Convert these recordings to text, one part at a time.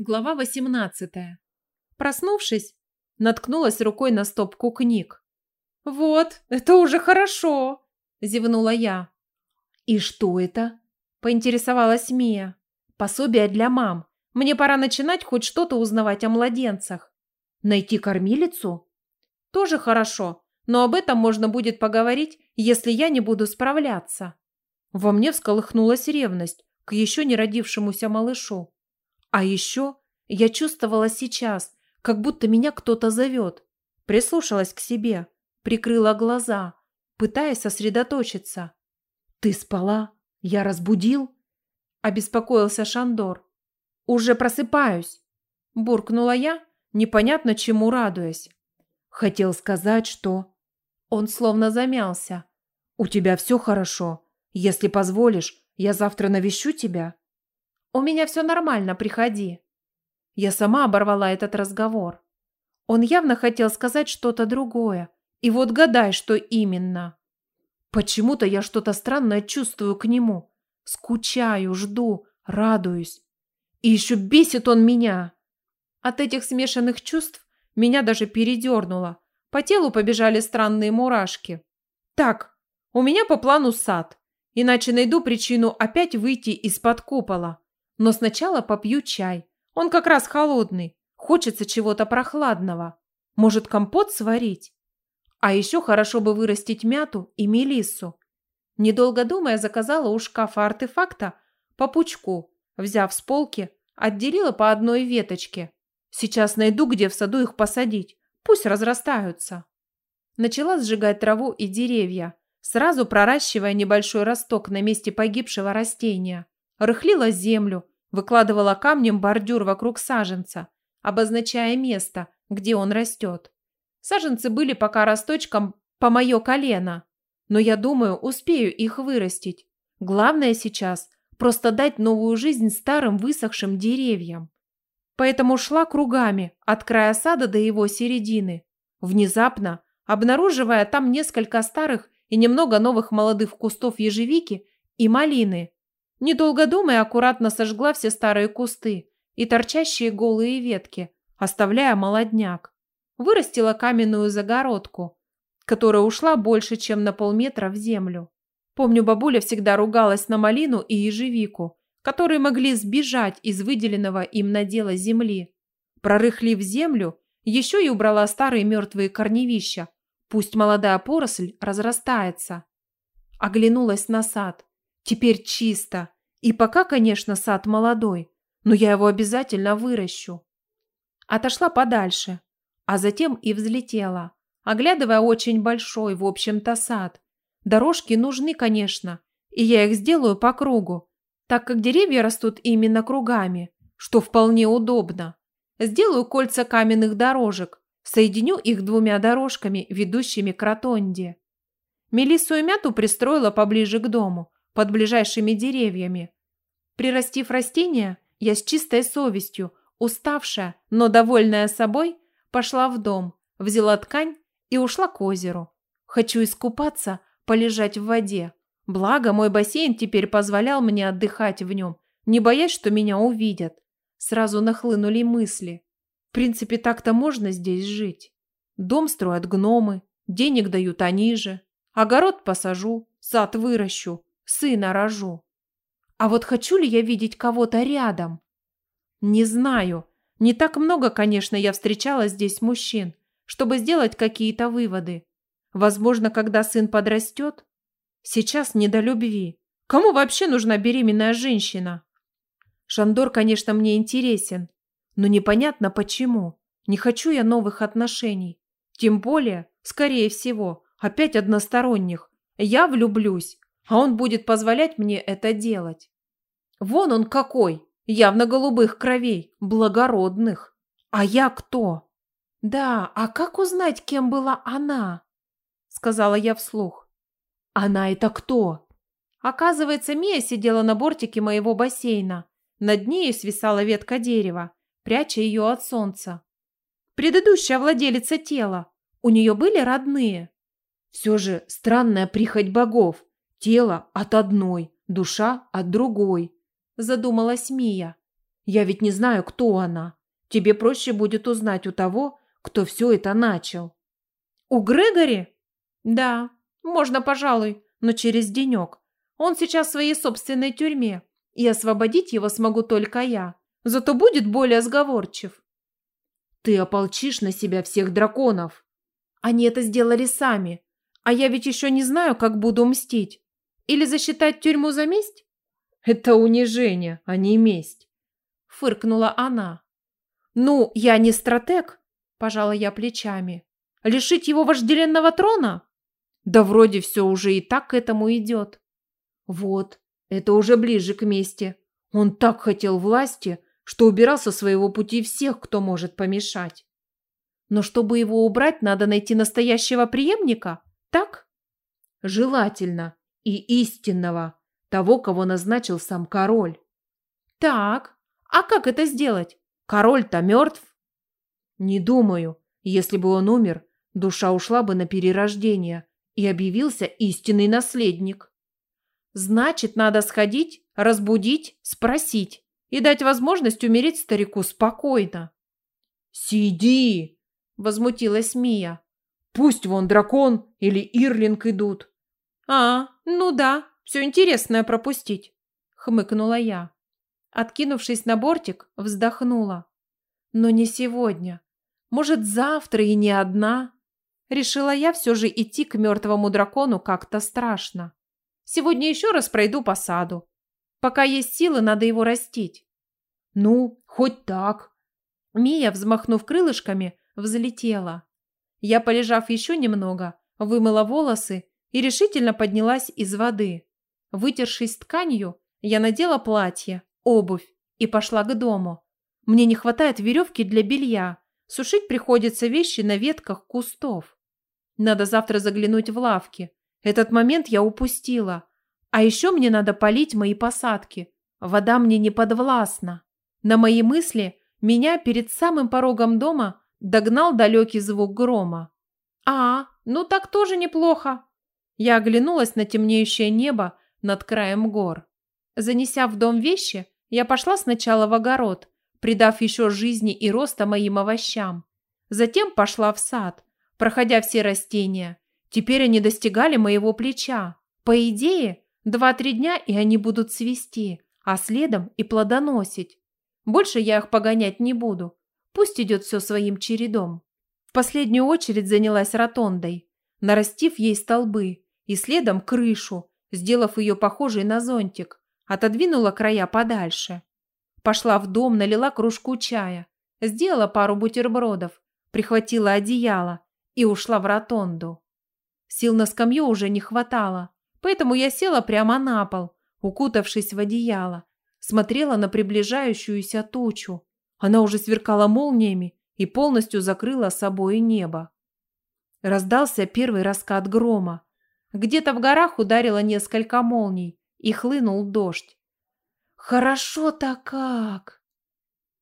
Глава 18. Проснувшись, наткнулась рукой на стопку книг. «Вот, это уже хорошо!» – зевнула я. «И что это?» – поинтересовалась Мия. «Пособие для мам. Мне пора начинать хоть что-то узнавать о младенцах. Найти кормилицу? Тоже хорошо, но об этом можно будет поговорить, если я не буду справляться». Во мне всколыхнулась ревность к еще не родившемуся малышу. А еще я чувствовала сейчас, как будто меня кто-то зовет. Прислушалась к себе, прикрыла глаза, пытаясь сосредоточиться. «Ты спала? Я разбудил?» Обеспокоился Шандор. «Уже просыпаюсь», – буркнула я, непонятно чему радуясь. Хотел сказать, что... Он словно замялся. «У тебя все хорошо. Если позволишь, я завтра навещу тебя». «У меня все нормально, приходи». Я сама оборвала этот разговор. Он явно хотел сказать что-то другое. И вот гадай, что именно. Почему-то я что-то странное чувствую к нему. Скучаю, жду, радуюсь. И еще бесит он меня. От этих смешанных чувств меня даже передернуло. По телу побежали странные мурашки. Так, у меня по плану сад. Иначе найду причину опять выйти из-под купола. Но сначала попью чай. Он как раз холодный. Хочется чего-то прохладного. Может, компот сварить? А еще хорошо бы вырастить мяту и мелиссу. Недолго думая, заказала у шкафа артефакта по пучку. Взяв с полки, отделила по одной веточке. Сейчас найду, где в саду их посадить. Пусть разрастаются. Начала сжигать траву и деревья, сразу проращивая небольшой росток на месте погибшего растения рыхлила землю, выкладывала камнем бордюр вокруг саженца, обозначая место, где он растет. Саженцы были пока росточком по мое колено, но я думаю, успею их вырастить. Главное сейчас просто дать новую жизнь старым высохшим деревьям. Поэтому шла кругами от края сада до его середины, внезапно обнаруживая там несколько старых и немного новых молодых кустов ежевики и малины, Недолго думая, аккуратно сожгла все старые кусты и торчащие голые ветки, оставляя молодняк. Вырастила каменную загородку, которая ушла больше, чем на полметра в землю. Помню, бабуля всегда ругалась на малину и ежевику, которые могли сбежать из выделенного им надела земли. Прорыхлив землю, еще и убрала старые мертвые корневища. Пусть молодая поросль разрастается. Оглянулась на сад. Теперь чисто. И пока, конечно, сад молодой, но я его обязательно выращу. Отошла подальше, а затем и взлетела, оглядывая очень большой, в общем-то, сад. Дорожки нужны, конечно, и я их сделаю по кругу, так как деревья растут именно кругами, что вполне удобно. Сделаю кольца каменных дорожек, соединю их двумя дорожками, ведущими к ротонде. Мелиссу и мяту пристроила поближе к дому, под ближайшими деревьями. Прирастив растения, я с чистой совестью, уставшая, но довольная собой, пошла в дом, взяла ткань и ушла к озеру. Хочу искупаться, полежать в воде. Благо, мой бассейн теперь позволял мне отдыхать в нем, не боясь, что меня увидят. Сразу нахлынули мысли. В принципе, так-то можно здесь жить. Дом строят гномы, денег дают они же. Огород посажу, сад выращу, сына рожу. А вот хочу ли я видеть кого-то рядом? Не знаю. Не так много, конечно, я встречала здесь мужчин, чтобы сделать какие-то выводы. Возможно, когда сын подрастет. Сейчас не до любви. Кому вообще нужна беременная женщина? Шандор, конечно, мне интересен, но непонятно почему. Не хочу я новых отношений. Тем более, скорее всего, опять односторонних. Я влюблюсь, а он будет позволять мне это делать. Вон он какой, явно голубых кровей, благородных. А я кто? Да, а как узнать, кем была она? Сказала я вслух. Она это кто? Оказывается, Мия сидела на бортике моего бассейна. Над ней свисала ветка дерева, пряча ее от солнца. Предыдущая владелица тела. У нее были родные. Все же странная прихоть богов. Тело от одной, душа от другой, задумалась Мия. Я ведь не знаю, кто она. Тебе проще будет узнать у того, кто все это начал. У Грегори? Да, можно, пожалуй, но через денек. Он сейчас в своей собственной тюрьме, и освободить его смогу только я. Зато будет более сговорчив. Ты ополчишь на себя всех драконов. Они это сделали сами. А я ведь еще не знаю, как буду мстить. Или засчитать тюрьму за месть? Это унижение, а не месть. Фыркнула она. Ну, я не стратег, пожала я плечами. Лишить его вожделенного трона? Да вроде все уже и так к этому идет. Вот, это уже ближе к мести. Он так хотел власти, что убирал со своего пути всех, кто может помешать. Но чтобы его убрать, надо найти настоящего преемника, так? Желательно. И истинного. Того, кого назначил сам король. Так, а как это сделать? Король-то мертв? Не думаю. Если бы он умер, душа ушла бы на перерождение, и объявился истинный наследник. Значит, надо сходить, разбудить, спросить и дать возможность умереть старику спокойно. «Сиди!» – возмутилась Мия. «Пусть вон дракон или Ирлинг идут». «А, ну да, все интересное пропустить», – хмыкнула я. Откинувшись на бортик, вздохнула. «Но не сегодня. Может, завтра и не одна?» Решила я все же идти к мертвому дракону как-то страшно. Сегодня еще раз пройду по саду. Пока есть силы, надо его растить. Ну, хоть так. Мия, взмахнув крылышками, взлетела. Я, полежав еще немного, вымыла волосы и решительно поднялась из воды. Вытершись тканью, я надела платье, обувь и пошла к дому. Мне не хватает веревки для белья. Сушить приходится вещи на ветках кустов. Надо завтра заглянуть в лавки. Этот момент я упустила. А еще мне надо полить мои посадки. Вода мне не подвластна. На мои мысли меня перед самым порогом дома догнал далекий звук грома. «А, ну так тоже неплохо». Я оглянулась на темнеющее небо над краем гор. Занеся в дом вещи, я пошла сначала в огород, придав еще жизни и роста моим овощам. Затем пошла в сад, проходя все растения, Теперь они достигали моего плеча. По идее, два-три дня, и они будут цвести, а следом и плодоносить. Больше я их погонять не буду. Пусть идет все своим чередом. В последнюю очередь занялась ротондой, нарастив ей столбы, и следом крышу, сделав ее похожей на зонтик, отодвинула края подальше. Пошла в дом, налила кружку чая, сделала пару бутербродов, прихватила одеяло и ушла в ротонду. Сил на скамью уже не хватало, поэтому я села прямо на пол, укутавшись в одеяло, смотрела на приближающуюся тучу. Она уже сверкала молниями и полностью закрыла собой небо. Раздался первый раскат грома. Где-то в горах ударило несколько молний и хлынул дождь. «Хорошо-то как!»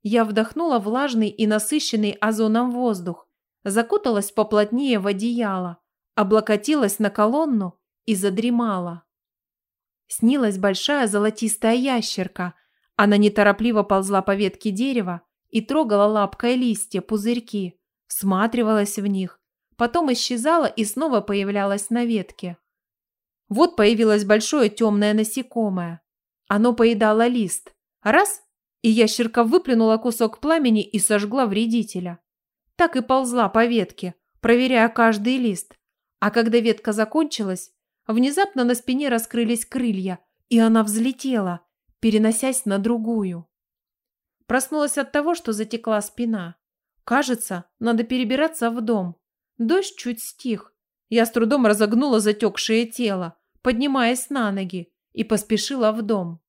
Я вдохнула влажный и насыщенный озоном воздух, закуталась поплотнее в одеяло, облокотилась на колонну и задремала. Снилась большая золотистая ящерка. Она неторопливо ползла по ветке дерева и трогала лапкой листья, пузырьки, всматривалась в них, потом исчезала и снова появлялась на ветке. Вот появилось большое темное насекомое. Оно поедало лист. Раз – и ящерка выплюнула кусок пламени и сожгла вредителя. Так и ползла по ветке, проверяя каждый лист, а когда ветка закончилась, внезапно на спине раскрылись крылья, и она взлетела, переносясь на другую. Проснулась от того, что затекла спина. Кажется, надо перебираться в дом. Дождь чуть стих. Я с трудом разогнула затекшее тело, поднимаясь на ноги, и поспешила в дом.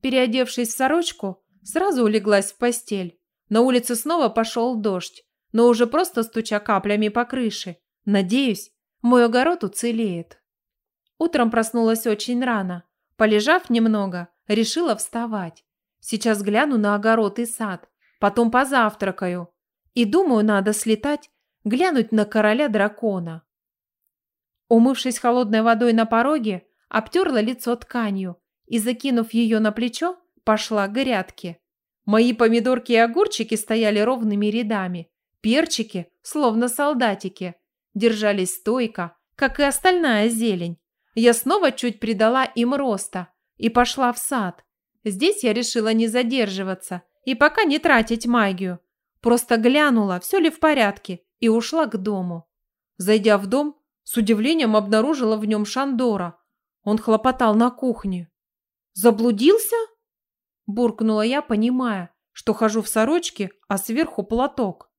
Переодевшись в сорочку, сразу улеглась в постель. На улице снова пошел дождь, но уже просто стуча каплями по крыше. Надеюсь, мой огород уцелеет. Утром проснулась очень рано. Полежав немного, решила вставать. Сейчас гляну на огород и сад, потом позавтракаю. И думаю, надо слетать, глянуть на короля дракона. Умывшись холодной водой на пороге, обтерла лицо тканью и, закинув ее на плечо, пошла к грядке. Мои помидорки и огурчики стояли ровными рядами. Перчики, словно солдатики, держались стойко, как и остальная зелень. Я снова чуть придала им роста и пошла в сад. Здесь я решила не задерживаться и пока не тратить магию. Просто глянула, все ли в порядке, и ушла к дому. Зайдя в дом, с удивлением обнаружила в нем Шандора. Он хлопотал на кухне. «Заблудился?» Буркнула я, понимая, что хожу в сорочке, а сверху платок.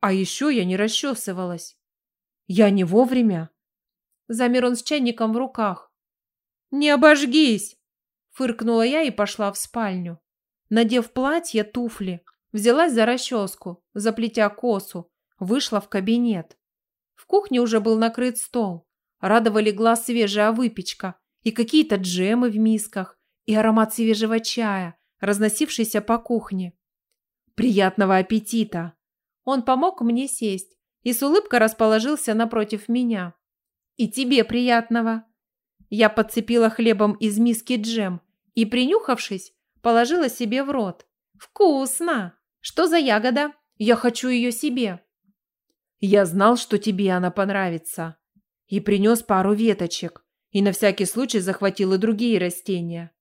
А еще я не расчесывалась. Я не вовремя. Замер он с чайником в руках. «Не обожгись!» Фыркнула я и пошла в спальню. Надев платье, туфли, взялась за расческу, заплетя косу, вышла в кабинет. В кухне уже был накрыт стол. Радовали глаз свежая выпечка и какие-то джемы в мисках, и аромат свежего чая, разносившийся по кухне. «Приятного аппетита!» Он помог мне сесть и с улыбкой расположился напротив меня. «И тебе приятного!» Я подцепила хлебом из миски джем и, принюхавшись, положила себе в рот. «Вкусно! Что за ягода? Я хочу ее себе!» Я знал, что тебе она понравится. И принес пару веточек. И на всякий случай захватил и другие растения.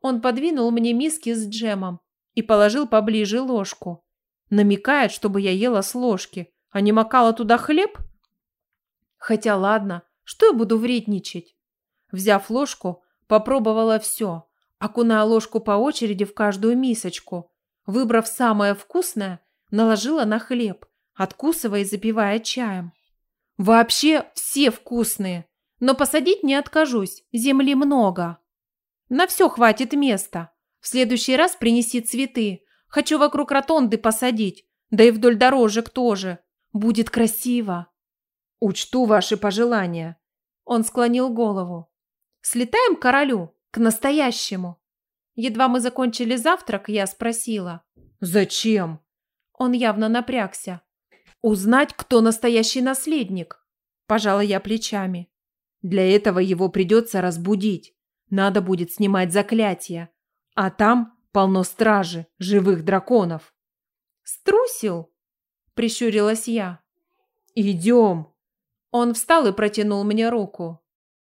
Он подвинул мне миски с джемом и положил поближе ложку. Намекает, чтобы я ела с ложки, а не макала туда хлеб? Хотя ладно, что я буду вредничать? Взяв ложку, попробовала все, окуная ложку по очереди в каждую мисочку. Выбрав самое вкусное, наложила на хлеб откусывая и запивая чаем. «Вообще все вкусные, но посадить не откажусь, земли много. На все хватит места. В следующий раз принеси цветы. Хочу вокруг ротонды посадить, да и вдоль дорожек тоже. Будет красиво». «Учту ваши пожелания». Он склонил голову. «Слетаем к королю, к настоящему». Едва мы закончили завтрак, я спросила. «Зачем?» Он явно напрягся. Узнать, кто настоящий наследник. Пожала я плечами. Для этого его придется разбудить. Надо будет снимать заклятие. А там полно стражи, живых драконов. Струсил? Прищурилась я. Идем. Он встал и протянул мне руку.